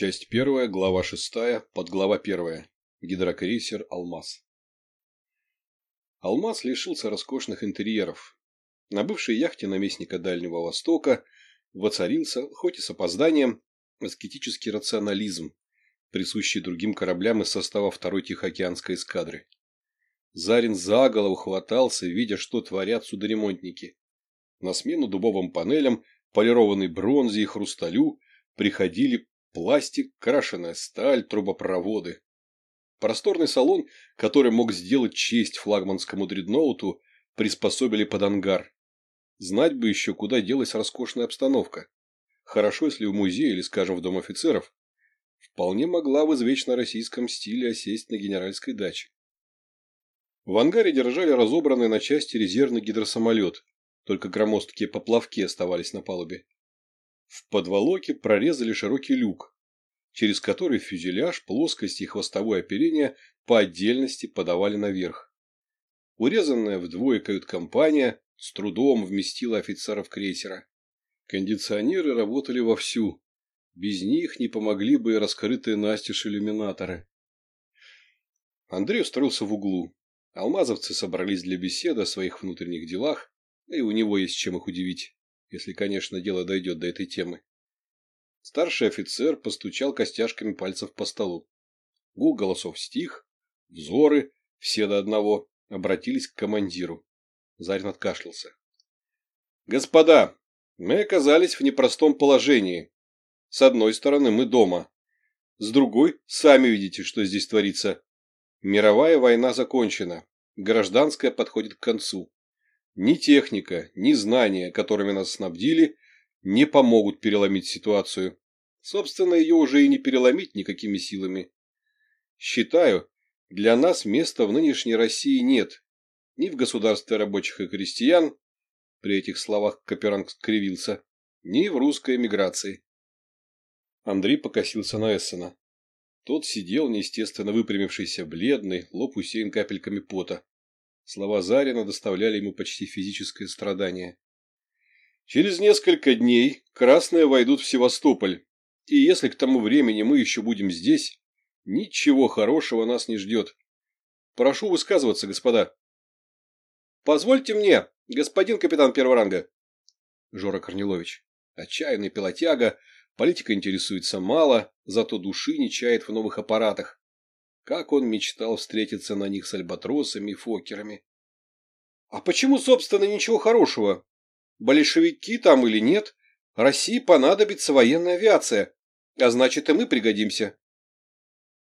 Часть первая, глава шестая, подглава первая. Гидрокрейсер «Алмаз». «Алмаз» лишился роскошных интерьеров. На бывшей яхте наместника Дальнего Востока воцарился, хоть и с опозданием, аскетический рационализм, присущий другим кораблям из состава второй Тихоокеанской эскадры. Зарин за голову хватался, видя, что творят судоремонтники. На смену дубовым панелям, полированной бронзе и хрусталю приходили Пластик, крашеная сталь, трубопроводы. Просторный салон, который мог сделать честь флагманскому дредноуту, приспособили под ангар. Знать бы еще, куда делась роскошная обстановка. Хорошо, если в музее или, скажем, в Дом офицеров. Вполне могла в извечно российском стиле осесть на генеральской даче. В ангаре держали разобранный на части резервный гидросамолет, только громоздкие поплавки оставались на палубе. В подволоке прорезали широкий люк, через который фюзеляж, плоскость и хвостовое оперение по отдельности подавали наверх. Урезанная вдвое кают-компания с трудом вместила офицеров крейсера. Кондиционеры работали вовсю. Без них не помогли бы и раскрытые настежь иллюминаторы. Андрей устроился в углу. Алмазовцы собрались для беседы о своих внутренних делах, и у него есть чем их удивить если, конечно, дело дойдет до этой темы. Старший офицер постучал костяшками пальцев по столу. Гул голосов стих, взоры, все до одного, обратились к командиру. Зарин откашлялся. «Господа, мы оказались в непростом положении. С одной стороны, мы дома. С другой, сами видите, что здесь творится. Мировая война закончена. Гражданская подходит к концу. Ни техника, ни знания, которыми нас снабдили, не помогут переломить ситуацию. Собственно, ее уже и не переломить никакими силами. Считаю, для нас места в нынешней России нет. Ни в государстве рабочих и крестьян, при этих словах Каперанг скривился, ни в русской эмиграции. Андрей покосился на Эссена. Тот сидел, неестественно выпрямившийся, бледный, лоб усеян капельками пота. Слова Зарина доставляли ему почти физическое страдание. Через несколько дней красные войдут в Севастополь, и если к тому времени мы еще будем здесь, ничего хорошего нас не ждет. Прошу высказываться, господа. Позвольте мне, господин капитан первого ранга. Жора Корнилович. Отчаянный пилотяга, политика интересуется мало, зато души не чает в новых аппаратах. Как он мечтал встретиться на них с альбатросами и фокерами. А почему, собственно, ничего хорошего? Большевики там или нет, России понадобится военная авиация, а значит и мы пригодимся.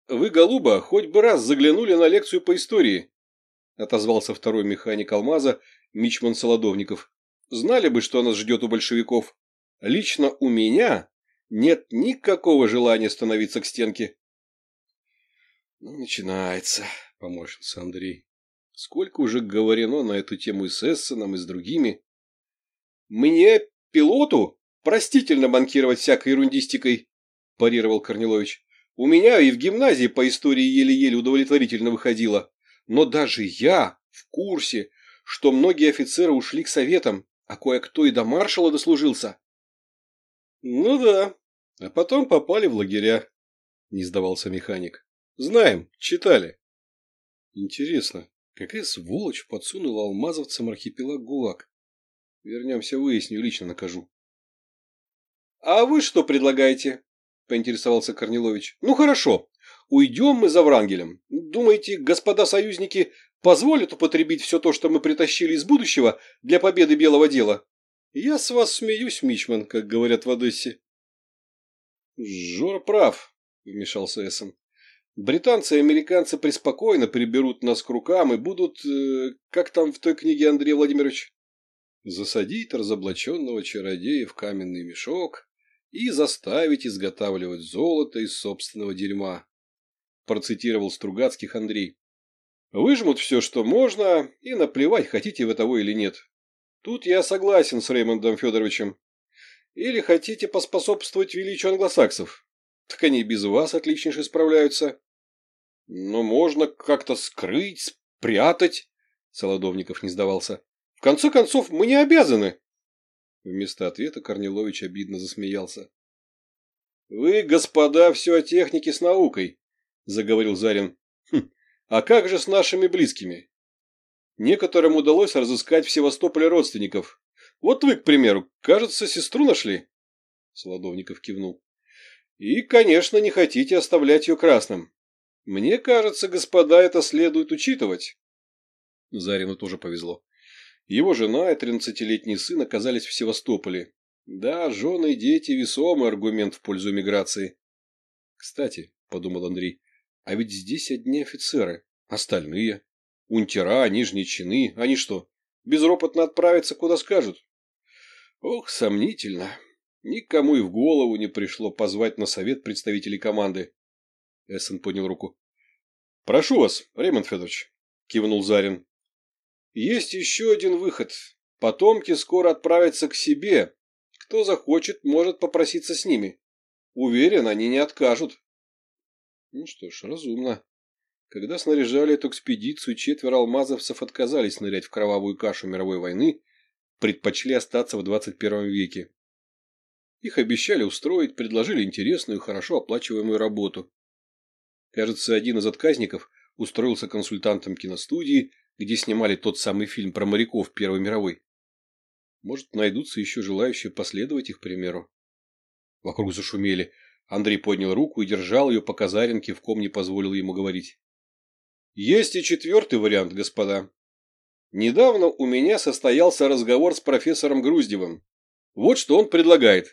Вы, голуба, хоть бы раз заглянули на лекцию по истории, отозвался второй механик Алмаза, Мичман Солодовников. Знали бы, что нас ждет у большевиков. Лично у меня нет никакого желания становиться к стенке. Ну, начинается, поморщился Андрей. Сколько уже говорено на эту тему и с Эссеном, и с другими. Мне, пилоту, простительно банкировать всякой ерундистикой, парировал Корнилович. У меня и в гимназии по истории еле-еле удовлетворительно выходило. Но даже я в курсе, что многие офицеры ушли к советам, а кое-кто и до маршала дослужился. Ну да, а потом попали в лагеря, не сдавался механик. Знаем, читали. Интересно, какая сволочь подсунула алмазовцам архипелаг ГУЛАГ? Вернемся, выясню, лично накажу. — А вы что предлагаете? — поинтересовался Корнилович. — Ну хорошо, уйдем мы за Врангелем. Думаете, господа союзники позволят употребить все то, что мы притащили из будущего для победы белого дела? Я с вас смеюсь, Мичман, как говорят в Одессе. — Жора прав, — вмешался Эссен. Британцы и американцы преспокойно приберут нас к рукам и будут, э, как там в той книге Андрей Владимирович, засадить разоблаченного чародея в каменный мешок и заставить изготавливать золото из собственного дерьма. Процитировал Стругацких Андрей. Выжмут все, что можно, и наплевать, хотите вы того или нет. Тут я согласен с Реймондом Федоровичем. Или хотите поспособствовать величию англосаксов? Так они без вас отличнейше справляются. Но можно как-то скрыть, спрятать. Солодовников не сдавался. В конце концов, мы не обязаны. Вместо ответа Корнилович обидно засмеялся. Вы, господа, все о технике с наукой, заговорил Зарин. Хм, а как же с нашими близкими? Некоторым удалось разыскать в Севастополе родственников. Вот вы, к примеру, кажется, сестру нашли? Солодовников кивнул. И, конечно, не хотите оставлять ее красным. Мне кажется, господа, это следует учитывать. Зарину тоже повезло. Его жена и тринадцатилетний сын оказались в Севастополе. Да, жены и дети – весомый аргумент в пользу миграции. Кстати, – подумал Андрей, – а ведь здесь одни офицеры, остальные. Унтера, нижние чины, они что, безропотно отправятся, куда скажут? Ох, сомнительно. Никому и в голову не пришло позвать на совет представителей команды. Эссен поднял руку. – Прошу вас, Ремонт Федорович, – кивнул Зарин. Есть еще один выход. Потомки скоро отправятся к себе. Кто захочет, может попроситься с ними. Уверен, они не откажут. Ну что ж, разумно. Когда снаряжали эту экспедицию, четверо алмазовцев отказались нырять в кровавую кашу мировой войны, предпочли остаться в 21 веке. Их обещали устроить, предложили интересную, хорошо оплачиваемую работу. Кажется, один из отказников устроился консультантом киностудии, где снимали тот самый фильм про моряков Первой мировой. Может, найдутся еще желающие последовать их примеру. Вокруг зашумели. Андрей поднял руку и держал ее, пока Заренки в ком не позволил ему говорить. Есть и четвертый вариант, господа. Недавно у меня состоялся разговор с профессором Груздевым. Вот что он предлагает.